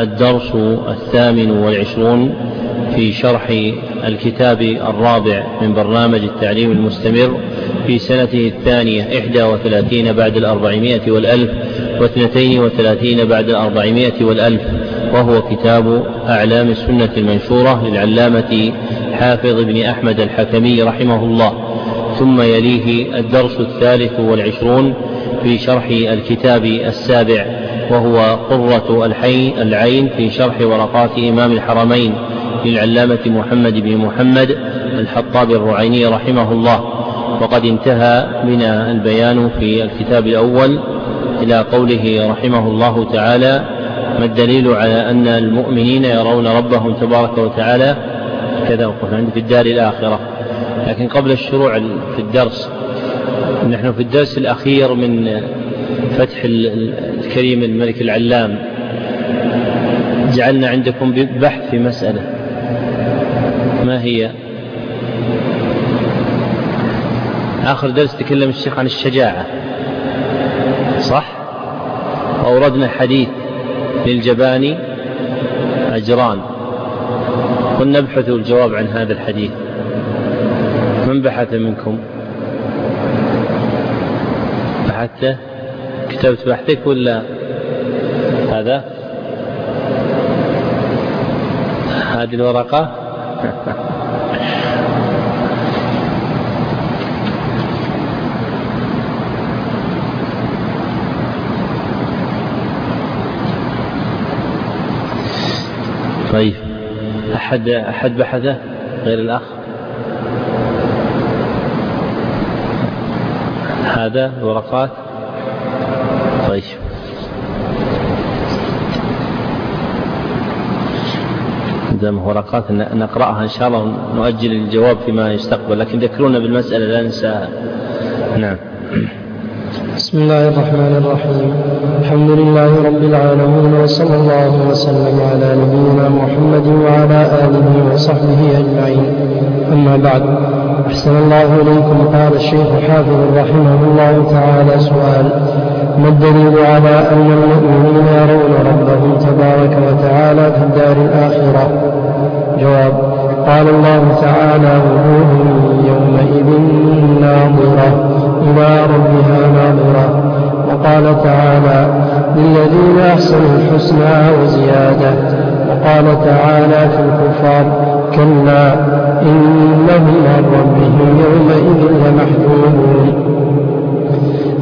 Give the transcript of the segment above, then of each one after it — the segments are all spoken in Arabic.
الدرس الثامن والعشرون في شرح الكتاب الرابع من برنامج التعليم المستمر في سنته الثانية إحدى وثلاثين بعد الأربعمائة والألف واثنتين وثلاثين بعد الأربعمائة والألف وهو كتاب أعلام السنة المنشورة للعلامة حافظ بن أحمد الحكمي رحمه الله. ثم يليه الدرس الثالث والعشرون في شرح الكتاب السابع. وهو قرة الحين العين في شرح ورقات إمام الحرمين للعلامة محمد بن محمد الحطاب الرعيني رحمه الله. وقد انتهى بنا البيان في الكتاب الأول إلى قوله رحمه الله تعالى ما الدليل على أن المؤمنين يرون ربهم تبارك وتعالى؟ كذا وقف عندي في الدار الآخرة. لكن قبل الشروع في الدرس نحن في الدرس الأخير من فتح الكريم الملك العلام. جعلنا عندكم بحث في مسألة. ما هي؟ آخر درس تكلم الشيخ عن الشجاعة. صح؟ وأوردنا حديث للجباني أجران. قلنا ابحثوا الجواب عن هذا الحديث. من بحث منكم؟ بحثته؟ كتبت بحثك ولا هذا؟ هذه الورقة؟ طيب. أحد أحد بحثه غير الأخ؟ هذا الورقات طيب دام ورقات نقرأها إن شاء الله نؤجل الجواب فيما يستقبل لكن ذكرونا بالمسألة لا ننساها. نعم. بسم الله الرحمن الرحيم. الحمد لله رب العالمين وصلى الله وسلم على نبينا محمد وعلى آله وصحبه أجمعين. أما بعد أحسن الله إليكم قال الشيخ حافظ رحمه الله تعالى سؤال. ما الدليل على أن المؤمنين يرون ربهم تبارك وتعالى في الدار الآخرة. جواب قال الله تعالى وجوه يومئذ ناظرة إلى ربها ناظرة. وقال تعالى للذين أحسنوا الحسنى وزيادة. وقال تعالى في الكفار كلا إنهم عن ربهم يومئذ لمحجوبون.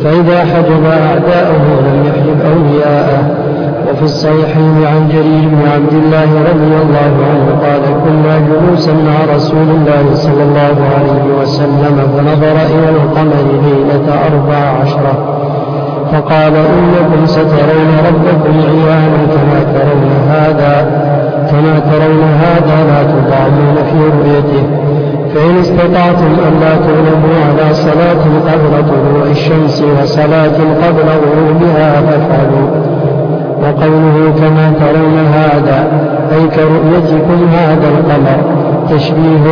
فإذا حجب أعداءه لم يحجب أولياءه. وفي الصحيحين عن جرير بن عبد الله رضي الله عنه قال كنا جلوسا مع رسول الله صلى الله عليه وسلم فنظر إلى القمر ليلة أربع عشرة فقال إنكم سترون ربكم عيانا كما ترون هذا كما ترون هذا لا تضامون في رؤيته. فإن استطعتم أن لا تغلبوا على صلاة قبل طلوع الشمس وصلاة قبل غروبها فافعلوا. وقوله كما ترون هذا أي كرؤيتكم هذا القمر تشبيه,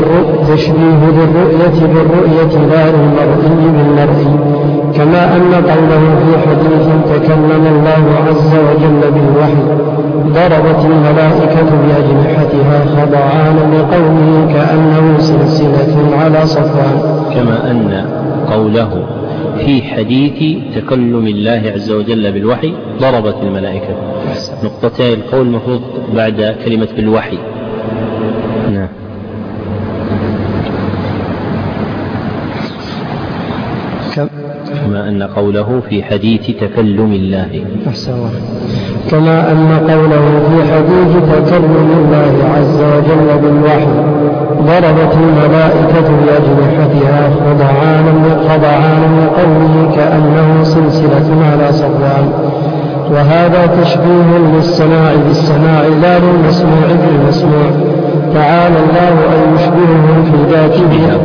تشبيه للرؤية بالرؤية لا للمرئي بالمرئي كما أن قوله في حديث تكلم الله عز وجل بالوحي ضربت الملائكة بأجنحتها خضعانا لقوله كأنه سلسلة على صفوان. كما أن قوله في حديث تكلم الله عز وجل بالوحي ضربت الملائكة. نقطتين القول المفروض بعد كلمة بالوحي نعم كما أن قوله في حديث تكلم الله. كما أن قوله في حديث تكلم الله عز وجل بالوحي ضربت الملائكة بأجنحتها خضعانا خضعانا لقوله كأنه سلسلة على صفوان. وهذا تشبيه للسماع بالسماع لا للمسموع بالمسموع. تعالى الله أن يشبهه في ذاته.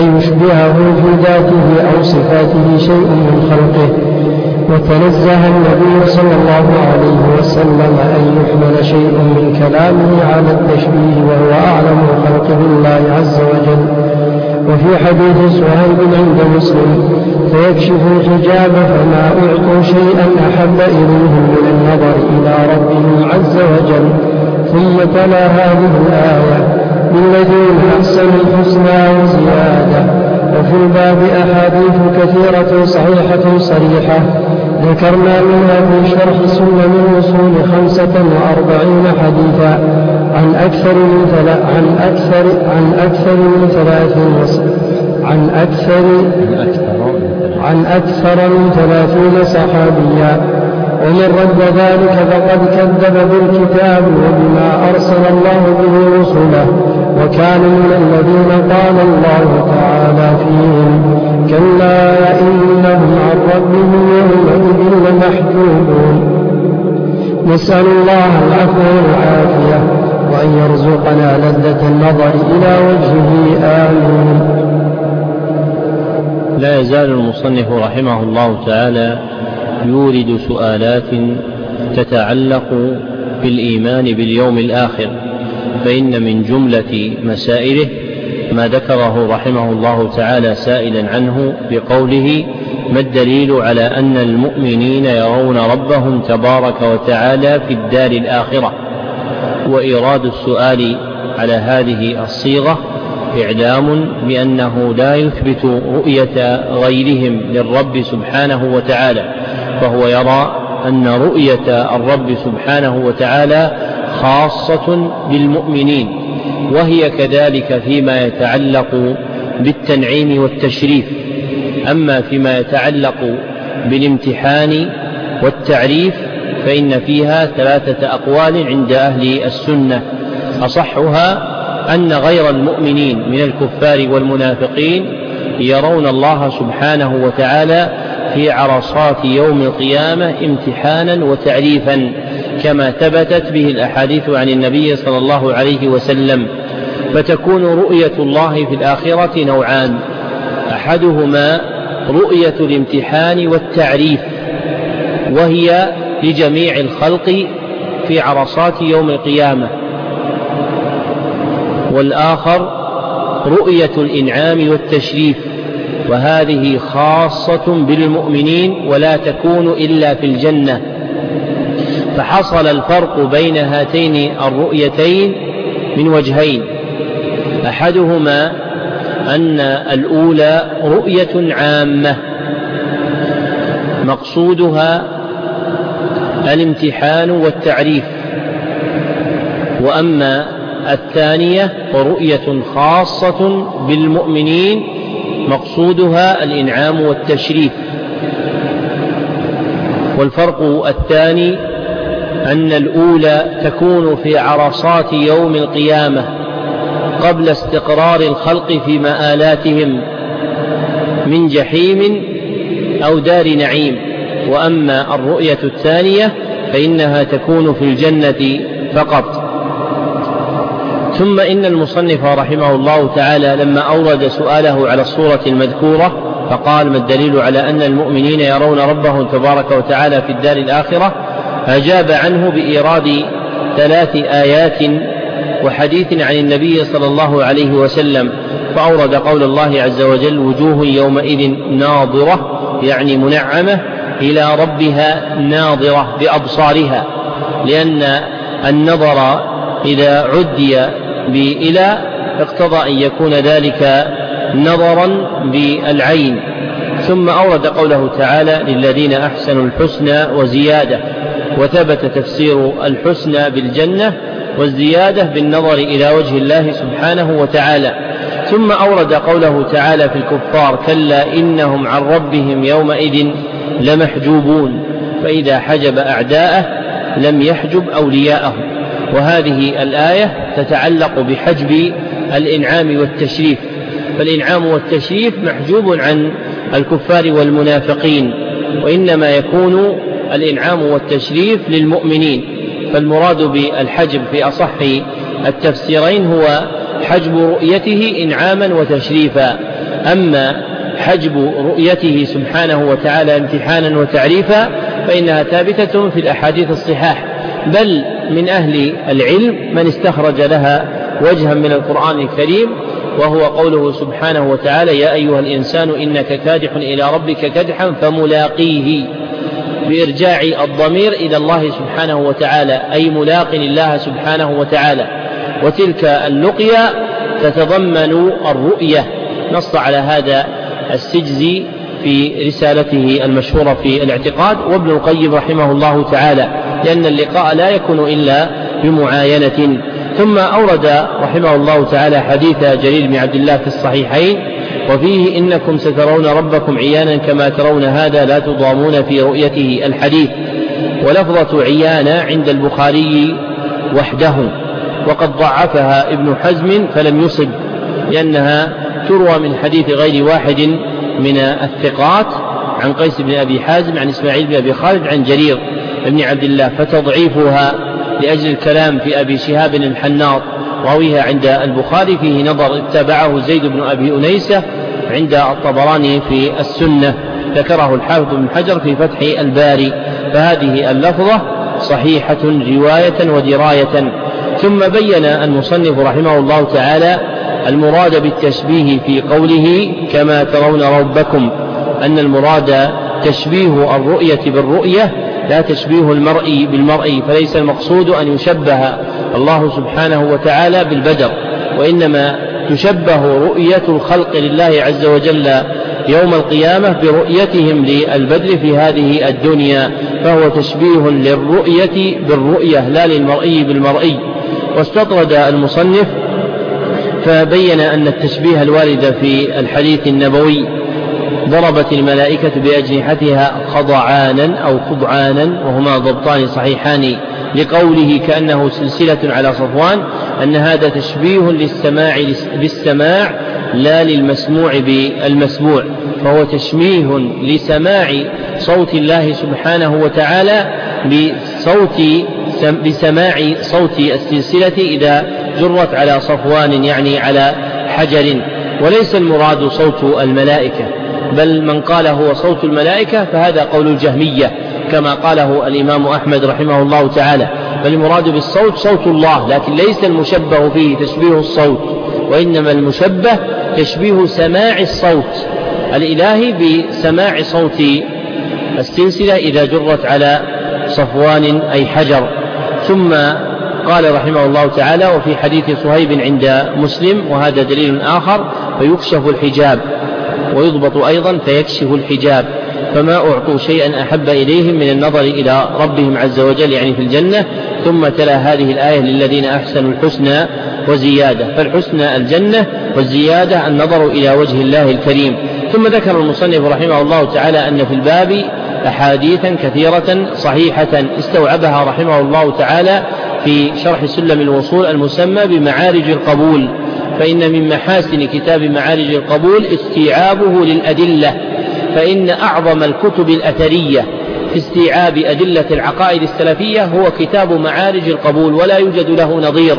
أن يشبهه في ذاته أو صفاته شيء من خلقه. وتنزه النبي صلى الله عليه وسلم أن يحمل شيء من كلامه على التشبيه وهو أعلم خلق الله عز وجل. وفي حديث سهيل عند مسلم فيكشف الحجاب فما أعطوا شيئا أحب إليهم من النظر إلى ربهم عز وجل. ثم تلا هذه الآية للذين أحسنوا الحسنى وزيادة. وفي الباب أحاديث كثيرة صحيحة صريحة. ذكرنا منها في شرح سنن الوصول خمسة وأربعين حديثا. عن أكثر من ثلاث عن أكثر عن أكثر من ثلاث عن أكثر عن أكثر من ثلاثين صحابيا. ومن رد ذلك فقد كذب بالكتاب وبما أرسل الله به رسله وكان من الذين قال الله تعالى فيهم كلا إنهم عن ربهم يومئذ لمحجوبون نسأل الله العفو والعافية وأن يرزقنا لذة النظر إلى وجهه آمين. لا يزال المصنف رحمه الله تعالى يورد سؤالات تتعلق بالإيمان باليوم الآخر فإن من جملة مسائله ما ذكره رحمه الله تعالى سائلا عنه بقوله ما الدليل على أن المؤمنين يرون ربهم تبارك وتعالى في الدار الآخرة؟ وإيراد السؤال على هذه الصيغة إعلام بأنه لا يثبت رؤية غيرهم للرب سبحانه وتعالى. فهو يرى أن رؤية الرب سبحانه وتعالى خاصة بالمؤمنين وهي كذلك فيما يتعلق بالتنعيم والتشريف. أما فيما يتعلق بالامتحان والتعريف فإن فيها ثلاثة أقوال عند أهل السنة. أصحها أن غير المؤمنين من الكفار والمنافقين يرون الله سبحانه وتعالى في عرصات يوم القيامة امتحانا وتعريفا كما ثبتت به الأحاديث عن النبي صلى الله عليه وسلم. فتكون رؤية الله في الآخرة نوعان. أحدهما رؤية الامتحان والتعريف وهي لجميع الخلق في عرصات يوم القيامة. والآخر رؤية الإنعام والتشريف وهذه خاصة بالمؤمنين ولا تكون إلا في الجنة. فحصل الفرق بين هاتين الرؤيتين من وجهين. أحدهما أن الأولى رؤية عامة مقصودها الامتحان والتعريف. وأما الثانية فرؤية خاصة بالمؤمنين مقصودها الإنعام والتشريف. والفرق الثاني أن الأولى تكون في عرصات يوم القيامة قبل استقرار الخلق في مآلاتهم من جحيم أو دار نعيم. وأما الرؤية الثانية فإنها تكون في الجنة فقط. ثم إن المصنف رحمه الله تعالى لما أورد سؤاله على الصورة المذكورة فقال ما الدليل على أن المؤمنين يرون ربهم تبارك وتعالى في الدار الآخرة؟ أجاب عنه بإيراد ثلاث آيات وحديث عن النبي صلى الله عليه وسلم فأورد قول الله عز وجل وجوه يومئذ ناظرة يعني منعمة إلى ربها ناظرة بأبصارها لأن النظر إذا عدي بإلى اقتضى أن يكون ذلك نظرا بالعين. ثم أورد قوله تعالى للذين أحسنوا الحسنى وزيادة. وثبت تفسير الحسنى بالجنة والزيادة بالنظر إلى وجه الله سبحانه وتعالى. ثم أورد قوله تعالى في الكفار كلا إنهم عن ربهم يومئذ لمحجوبون. فإذا حجب أعداءه لم يحجب أولياءه وهذه الآية تتعلق بحجب الإنعام والتشريف. فالإنعام والتشريف محجوب عن الكفار والمنافقين وإنما يكون الإنعام والتشريف للمؤمنين. فالمراد بالحجب في أصح التفسيرين هو حجب رؤيته إنعاما وتشريفا. أما حجب رؤيته سبحانه وتعالى امتحانا وتعريفا فإنها ثابتة في الأحاديث الصحاح. بل من أهل العلم من استخرج لها وجها من القرآن الكريم وهو قوله سبحانه وتعالى يا أيها الإنسان إنك كادح إلى ربك كدحا فملاقيه. بإرجاع الضمير إلى الله سبحانه وتعالى أي ملاق الله سبحانه وتعالى. وتلك اللقيا تتضمن الرؤية. نص على هذا السجزي في رسالته المشهورة في الاعتقاد وابن القيم رحمه الله تعالى. لأن اللقاء لا يكون إلا بمعاينة. ثم أورد رحمه الله تعالى حديث جرير بن عبد الله في الصحيحين وفيه إنكم سترون ربكم عيانا كما ترون هذا لا تضامون في رؤيته. الحديث ولفظة عيانا عند البخاري وحده وقد ضعفها ابن حزم فلم يصب لأنها تروى من حديث غير واحد من الثقات عن قيس بن أبي حازم عن إسماعيل بن أبي خالد عن جرير. بن عبد الله فتضعيفها لأجل الكلام في أبي شهاب الحناط راويها عند البخاري فيه نظر اتبعه زيد بن أبي أنيسة عند الطبراني في السنة ذكره الحافظ بن حجر في فتح الباري فهذه اللفظة صحيحة رواية ودراية. ثم بين المصنف رحمه الله تعالى المراد بالتشبيه في قوله كما ترون ربكم أن المراد تشبيه الرؤية بالرؤية لا تشبيه المرء بالمرء فليس المقصود أن يشبه الله سبحانه وتعالى بالبدر وإنما تشبه رؤية الخلق لله عز وجل يوم القيامة برؤيتهم للبدر في هذه الدنيا فهو تشبيه للرؤية بالرؤية لا للمرئي بالمرئي واستطرد المصنف فبين أن التشبيه الوارد في الحديث النبوي. ضربت الملائكة بأجنحتها خضعانا أو خضعانا وهما ضبطان صحيحان لقوله كأنه سلسلة على صفوان أن هذا تشبيه للسماع بالسماع لا للمسموع بالمسموع فهو تشبيه لسماع صوت الله سبحانه وتعالى بصوت بسماع صوت السلسلة إذا جرت على صفوان يعني على حجر وليس المراد صوت الملائكة. بل من قال هو صوت الملائكة فهذا قول الجهمية كما قاله الإمام أحمد رحمه الله تعالى. بل المراد بالصوت صوت الله لكن ليس المشبه فيه تشبيه الصوت وإنما المشبه تشبيه سماع الصوت. الإلهي بسماع صوت السلسلة إذا جرت على صفوان أي حجر. ثم قال رحمه الله تعالى وفي حديث صهيب عند مسلم وهذا دليل آخر فيكشف الحجاب. ويضبط أيضا فيكشف الحجاب فما أعطوا شيئا أحب إليهم من النظر إلى ربهم عز وجل يعني في الجنة. ثم تلا هذه الآية للذين أحسنوا الحسنى وزيادة فالحسنى الجنة والزيادة النظر إلى وجه الله الكريم. ثم ذكر المصنف رحمه الله تعالى أن في الباب أحاديثا كثيرة صحيحة استوعبها رحمه الله تعالى في شرح سلم الوصول المسمى بمعارج القبول. فإن من محاسن كتاب معارج القبول استيعابه للأدلة فإن أعظم الكتب الأثرية في استيعاب أدلة العقائد السلفية هو كتاب معارج القبول ولا يوجد له نظير.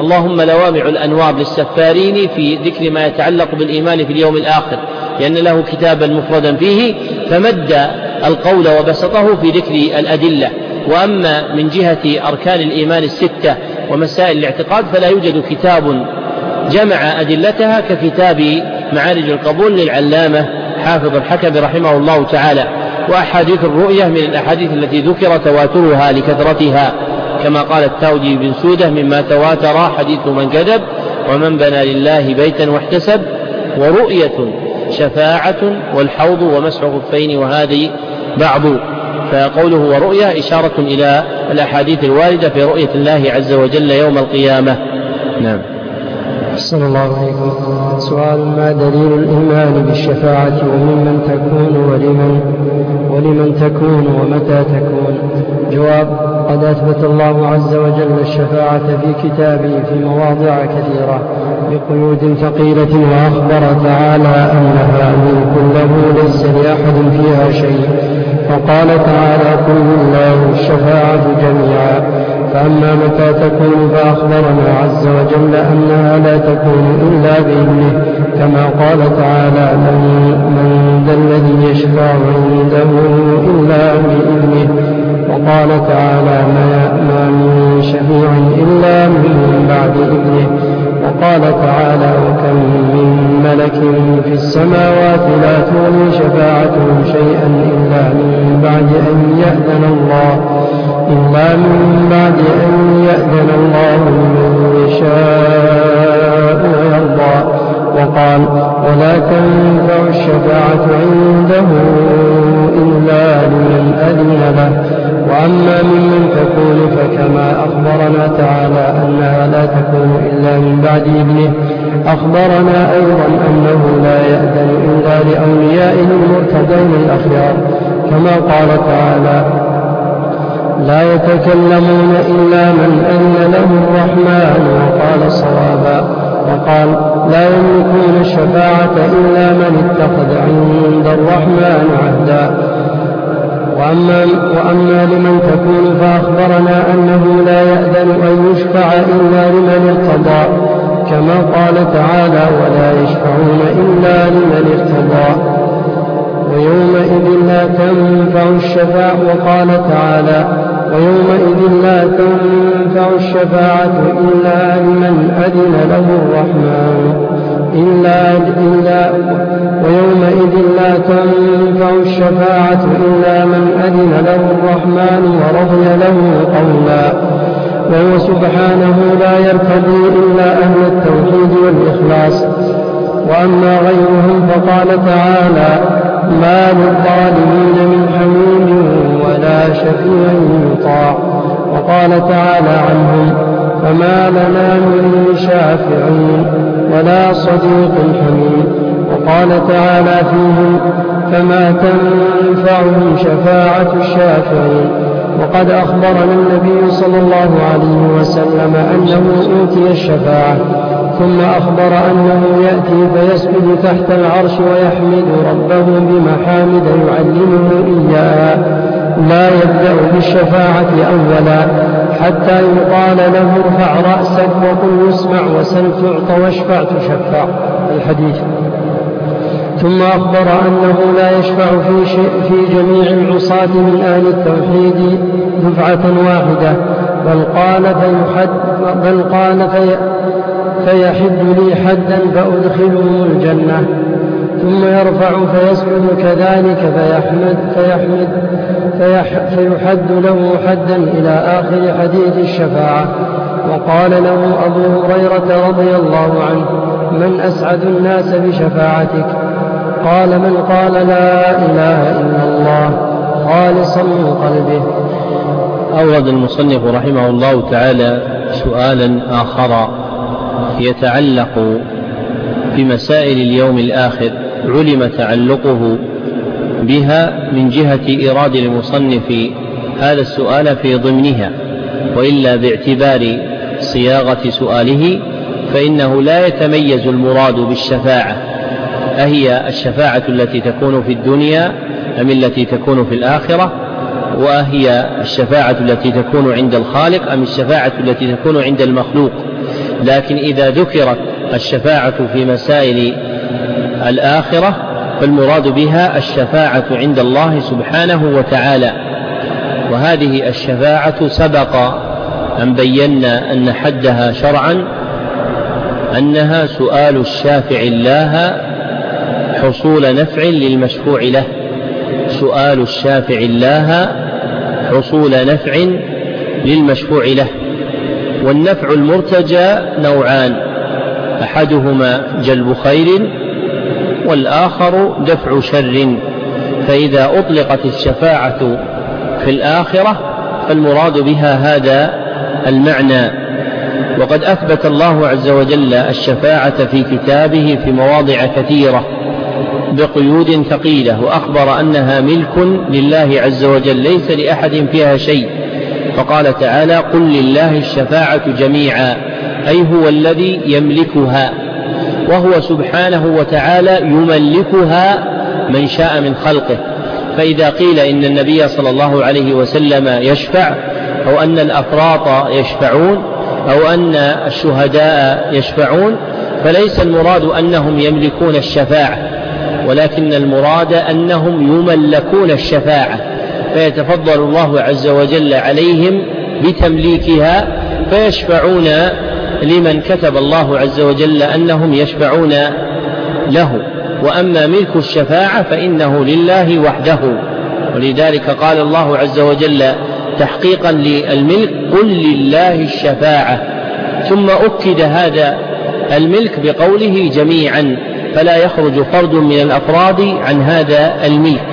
اللهم لوامع الأنوار للسفارين في ذكر ما يتعلق بالإيمان في اليوم الآخر لأن له كتابا مفردا فيه فمد القول وبسطه في ذكر الأدلة. وأما من جهة أركان الإيمان الستة ومسائل الاعتقاد فلا يوجد كتاب جمع أدلتها ككتاب معارج القبول للعلامة حافظ الحكم رحمه الله تعالى وأحاديث الرؤية من الأحاديث التي ذكر تواترها لكثرتها. كما قال التاودي بن سودة مما تواتر حديث من كذب ومن بنى لله بيتا واحتسب ورؤية شفاعة والحوض ومسح خفين وهذه بعض. فقوله ورؤيا إشارة إلى الأحاديث الواردة في رؤية الله عز وجل يوم القيامة. نعم. أحسن الله عليكم سؤال ما دليل الإيمان بالشفاعة وممن تكون ولمن ولمن تكون ومتى تكون؟ جواب قد أثبت الله عز وجل الشفاعة في كتابه في مواضع كثيرة بقيود ثقيلة وأخبر تعالى أنها ملك له ليس لأحد فيها شيء. وقال تعالى قل لله الشفاعة جميعا. فأما متى تكون فأخبرنا عز وجل أنها لا تكون إلا بإذنه كما قال تعالى من, من ذا الذي يشفع عنده إلا بإذنه وقال تعالى ما, ما من شفيع إلا من بعد إذنه وقال تعالى وكم من ملك في السماوات لا تغني شفاعتهم شيئا إلا من بعد أن يأذن الله إلا من بعد أن يأذن الله لمن يشاء ويرضى وقال ولا تنفع الشفاعة عنده إلا لمن أذن له. وأما ممن تكون فكما أخبرنا تعالى أنها لا تكون إلا من بعد ابنه أخبرنا أيضا أنه لا يأذن إلا لأوليائه المرتدين الأخيار كما قال تعالى لا يتكلمون إلا من أذن له الرحمن وقال صوابا وقال لا يملكون الشفاعة إلا من اتخذ عند الرحمن عهدا وأما, وأما لمن تكون فأخبرنا أنه لا يأذن أن يشفع إلا لمن ارتضى كما قال تعالى ولا يشفعون إلا لمن ارتضى ويومئذ لا تنفع الشفاعة وقال تعالى ويومئذ لا تنفع الشفاعة إلا لمن أذن له الرحمن إلا, إلا ويومئذ لا تنفع الشفاعة إلا من أذن له الرحمن ورضي له قولا وهو سبحانه لا يرتضي إلا أهل التوحيد والإخلاص وأما غيرهم فقال تعالى ما للظالمين من حميم ولا شفيع يطاع وقال تعالى عنهم فما لنا من شافعين ولا صديق حميم وقال تعالى فيهم فما تنفعهم شفاعة الشافعين. وقد أخبرنا النبي صلى الله عليه وسلم أنه أوتي الشفاعة ثم أخبر أنه يأتي فيسجد تحت العرش ويحمد ربه بمحامد يعلمه إياها لا يبدأ بالشفاعة أولا. حتى يقال له ارفع رأسك وقل يسمع وسل تعط واشفع تشفع. الحديث. ثم أخبر أنه لا يشفع في, شيء في جميع العصاة من أهل التوحيد دفعة واحدة بل قال فيحد بل قال في فيحد لي حدا فأدخلهم الجنة ثم يرفع فيسجد كذلك فيحمد فيحمد فيح فيحد له حدا إلى آخر حديث الشفاعة. وقال له أبو هريرة رضي الله عنه من أسعد الناس بشفاعتك؟ قال من قال لا إله إلا الله خالصا من قلبه. أورد المصنف رحمه الله تعالى سؤالا آخر يتعلق بمسائل اليوم الآخر. علم تعلقه بها من جهة إيراد المصنف هذا السؤال في ضمنها وإلا باعتبار صياغة سؤاله فإنه لا يتميز المراد بالشفاعة أهي الشفاعة التي تكون في الدنيا أم التي تكون في الآخرة؟ وأهي الشفاعة التي تكون عند الخالق أم الشفاعة التي تكون عند المخلوق؟ لكن إذا ذكرت الشفاعة في مسائل الآخرة فالمراد بها الشفاعة عند الله سبحانه وتعالى. وهذه الشفاعة سبق أن بينا أن حدها شرعا أنها سؤال الشافع الله حصول نفع للمشفوع له. سؤال الشافع الله حصول نفع للمشفوع له. والنفع المرتجى نوعان أحدهما جلب خير والآخر دفع شر. فإذا أطلقت الشفاعة في الآخرة فالمراد بها هذا المعنى. وقد أثبت الله عز وجل الشفاعة في كتابه في مواضع كثيرة بقيود ثقيلة وأخبر أنها ملك لله عز وجل ليس لأحد فيها شيء. فقال تعالى قل لله الشفاعة جميعا أي هو الذي يملكها. وهو سبحانه وتعالى يملكها من شاء من خلقه. فإذا قيل إن النبي صلى الله عليه وسلم يشفع أو أن الأفراط يشفعون أو أن الشهداء يشفعون فليس المراد أنهم يملكون الشفاعة ولكن المراد أنهم يملكون الشفاعة فيتفضل الله عز وجل عليهم بتمليكها فيشفعون لمن كتب الله عز وجل أنهم يشفعون له. وأما ملك الشفاعة فإنه لله وحده. ولذلك قال الله عز وجل تحقيقا للملك قل لله الشفاعة. ثم أكد هذا الملك بقوله جميعا فلا يخرج فرد من الأفراد عن هذا الملك.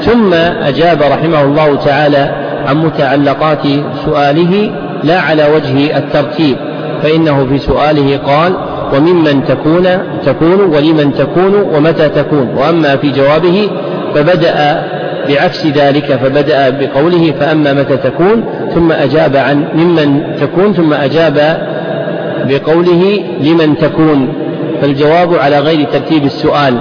ثم أجاب رحمه الله تعالى عن متعلقات سؤاله لا على وجه الترتيب. فإنه في سؤاله قال وممن تكون تكون ولمن تكون ومتى تكون؟ وأما في جوابه فبدأ بعكس ذلك فبدأ بقوله فأما متى تكون؟ ثم أجاب عن ممن تكون ثم أجاب بقوله لمن تكون؟ فالجواب على غير ترتيب السؤال.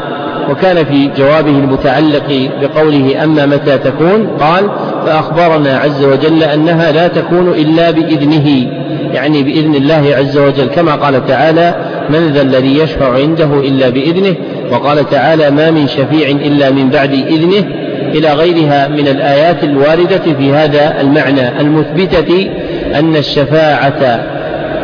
وكان في جوابه المتعلق بقوله أما متى تكون؟ قال فأخبرنا عز وجل أنها لا تكون إلا بإذنه. يعني بإذن الله عز وجل. كما قال تعالى من ذا الذي يشفع عنده إلا بإذنه. وقال تعالى ما من شفيع إلا من بعد إذنه. إلى غيرها من الآيات الواردة في هذا المعنى المثبتة أن الشفاعة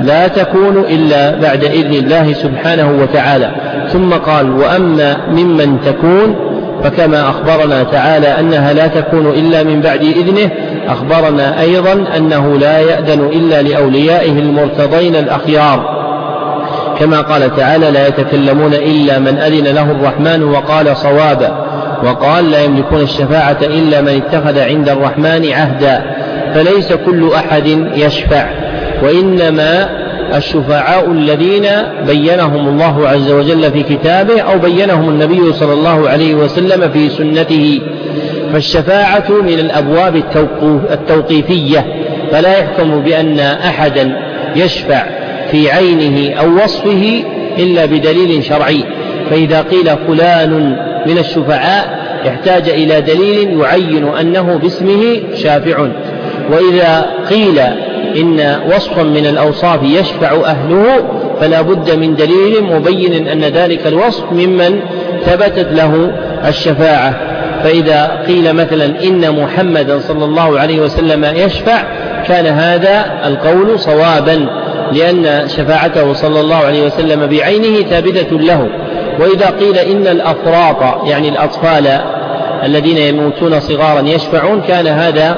لا تكون إلا بعد إذن الله سبحانه وتعالى. ثم قال وأما ممن تكون فكما أخبرنا تعالى أنها لا تكون إلا من بعد إذنه أخبرنا أيضا أنه لا يأذن إلا لأوليائه المرتضين الأخيار. كما قال تعالى لا يتكلمون إلا من أذن له الرحمن وقال صوابا وقال لا يملكون الشفاعة إلا من اتخذ عند الرحمن عهدا فليس كل أحد يشفع وإنما الشفعاء الذين بينهم الله عز وجل في كتابه أو بينهم النبي صلى الله عليه وسلم في سنته. فالشفاعة من الأبواب التوقيفية. فلا يحكم بأن أحدا يشفع في عينه أو وصفه إلا بدليل شرعي. فإذا قيل فلان من الشفعاء يحتاج إلى دليل يعين أنه باسمه شافع. وإذا قيل إن وصفا من الأوصاف يشفع أهله فلا بد من دليل مبين أن ذلك الوصف ممن ثبتت له الشفاعة. فإذا قيل مثلا إن محمدا صلى الله عليه وسلم يشفع كان هذا القول صوابا لأن شفاعته صلى الله عليه وسلم بعينه ثابتة له. وإذا قيل إن الأفراط يعني الأطفال الذين يموتون صغارا يشفعون كان هذا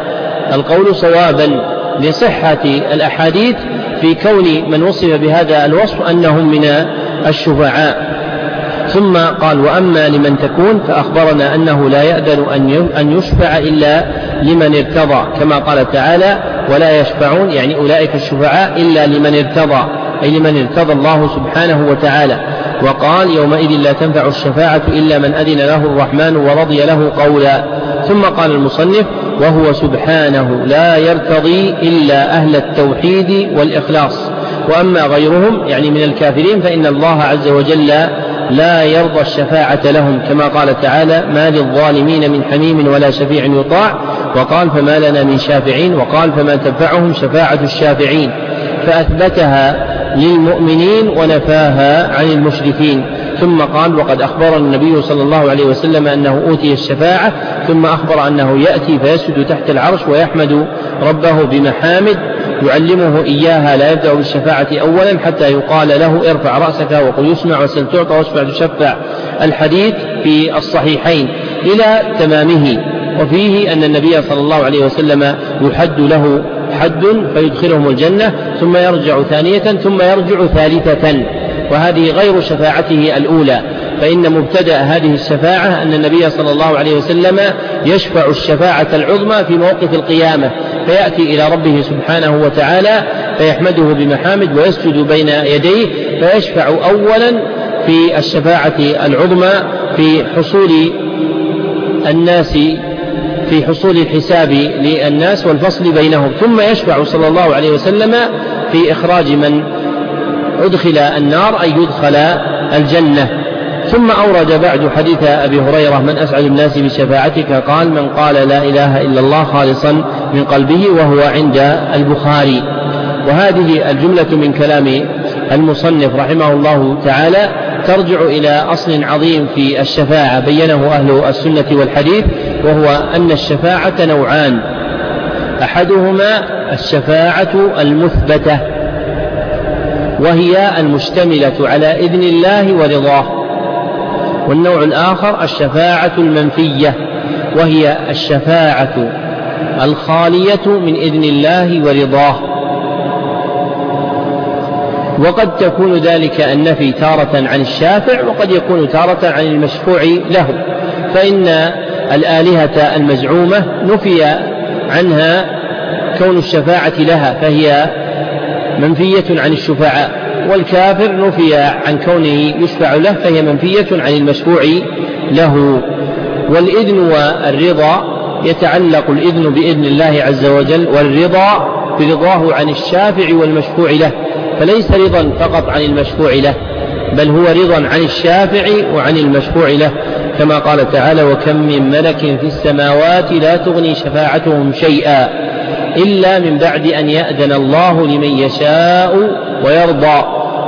القول صوابا. لصحة الأحاديث في كون من وصف بهذا الوصف أنهم من الشفعاء. ثم قال وأما لمن تكون فأخبرنا أنه لا يأذن أن يشفع إلا لمن ارتضى كما قال تعالى ولا يشفعون يعني أولئك الشفعاء إلا لمن ارتضى أي لمن ارتضى الله سبحانه وتعالى. وقال يومئذ لا تنفع الشفاعة إلا من أذن له الرحمن ورضي له قولا. ثم قال المصنف وهو سبحانه لا يرتضي إلا أهل التوحيد والإخلاص. وأما غيرهم يعني من الكافرين فإن الله عز وجل لا يرضى الشفاعة لهم. كما قال تعالى ما للظالمين من حميم ولا شفيع يطاع. وقال فما لنا من شافعين. وقال فما تنفعهم شفاعة الشافعين. فأثبتها للمؤمنين ونفاها عن المشركين. ثم قال وقد أخبر النبي صلى الله عليه وسلم أنه أوتي الشفاعة ثم أخبر أنه يأتي فيسجد تحت العرش ويحمد ربه بمحامد يعلمه إياها لا يبدأ بالشفاعة أولا حتى يقال له ارفع رأسك وقل يسمع وسل تعطى واشفع تشفع الحديث في الصحيحين إلى تمامه. وفيه أن النبي صلى الله عليه وسلم يحد له حد فيدخلهم الجنة ثم يرجع ثانية ثم يرجع ثالثة. وهذه غير شفاعته الأولى فإن مبتدأ هذه الشفاعة أن النبي صلى الله عليه وسلم يشفع الشفاعة العظمى في موقف القيامة فيأتي إلى ربه سبحانه وتعالى فيحمده بمحامد ويسجد بين يديه فيشفع أولا في الشفاعة العظمى في حصول الناس في حصول الحساب للناس والفصل بينهم ثم يشفع صلى الله عليه وسلم في إخراج من أدخل النار أي يدخل الجنة. ثم أورد بعد حديث أبي هريرة من أسعد الناس بشفاعتك؟ قال من قال لا إله إلا الله خالصا من قلبه وهو عند البخاري. وهذه الجملة من كلام المصنف رحمه الله تعالى ترجع إلى أصل عظيم في الشفاعة بينه أهل السنة والحديث وهو أن الشفاعة نوعان. أحدهما الشفاعة المثبتة. وهي المشتملة على إذن الله ورضاه. والنوع الآخر الشفاعة المنفية وهي الشفاعة الخالية من إذن الله ورضاه. وقد تكون ذلك النفي تارة عن الشافع وقد يكون تارة عن المشفوع له. فإن الآلهة المزعومة نفي عنها كون الشفاعة لها فهي منفية عن الشفعاء والكافر نفي عن كونه يشفع له فهي منفية عن المشفوع له. والإذن والرضا يتعلق الإذن بإذن الله عز وجل والرضا برضاه عن الشافع والمشفوع له فليس رضا فقط عن المشفوع له بل هو رضا عن الشافع وعن المشفوع له. كما قال تعالى وكم من ملك في السماوات لا تغني شفاعتهم شيئا. إلا من بعد أن يأذن الله لمن يشاء ويرضى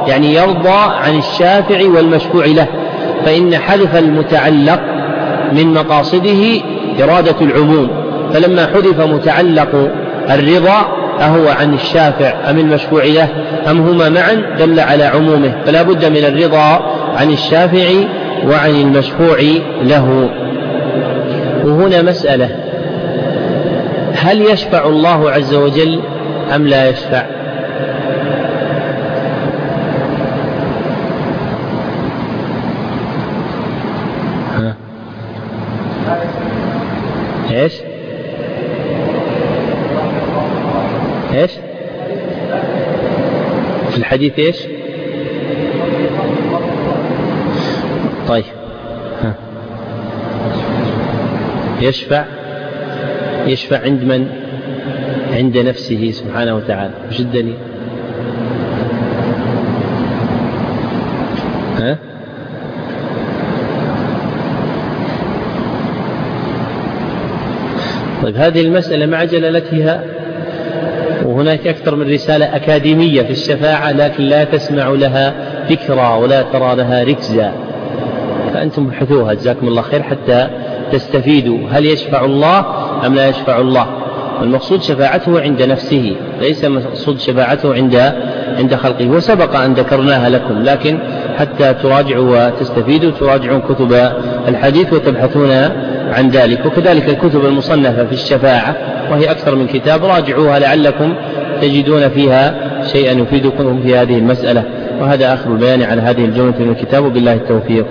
يعني يرضى عن الشافع والمشفوع له فإن حذف المتعلق من مقاصده إرادة العموم فلما حذف متعلق الرضا أهو عن الشافع أم المشفوع له أم هما معا دل على عمومه فلا بد من الرضا عن الشافع وعن المشفوع له. وهنا مسألة هل يشفع الله عز وجل أم لا يشفع؟ ها. إيش؟ إيش؟ في الحديث إيش؟ طيب ها. يشفع؟ يشفع عند من؟ عند نفسه سبحانه وتعالى. وش الدليل؟ ها؟ طيب هذه المسألة مع جلالتها وهناك أكثر من رسالة أكاديمية في الشفاعة لكن لا تسمع لها فكرة ولا ترى لها ركزا. فأنتم ابحثوها جزاكم الله خير حتى تستفيدوا. هل يشفع الله؟ أم لا يشفع الله؟ المقصود شفاعته عند نفسه ليس مقصود شفاعته عند عند خلقه. وسبق أن ذكرناها لكم لكن حتى تراجعوا وتستفيدوا تراجعون كتب الحديث وتبحثون عن ذلك. وكذلك الكتب المصنفة في الشفاعة وهي أكثر من كتاب راجعوها لعلكم تجدون فيها شيئا يفيدكم في هذه المسألة. وهذا آخر البيان على هذه الجملة من الكتاب. وبالله التوفيق.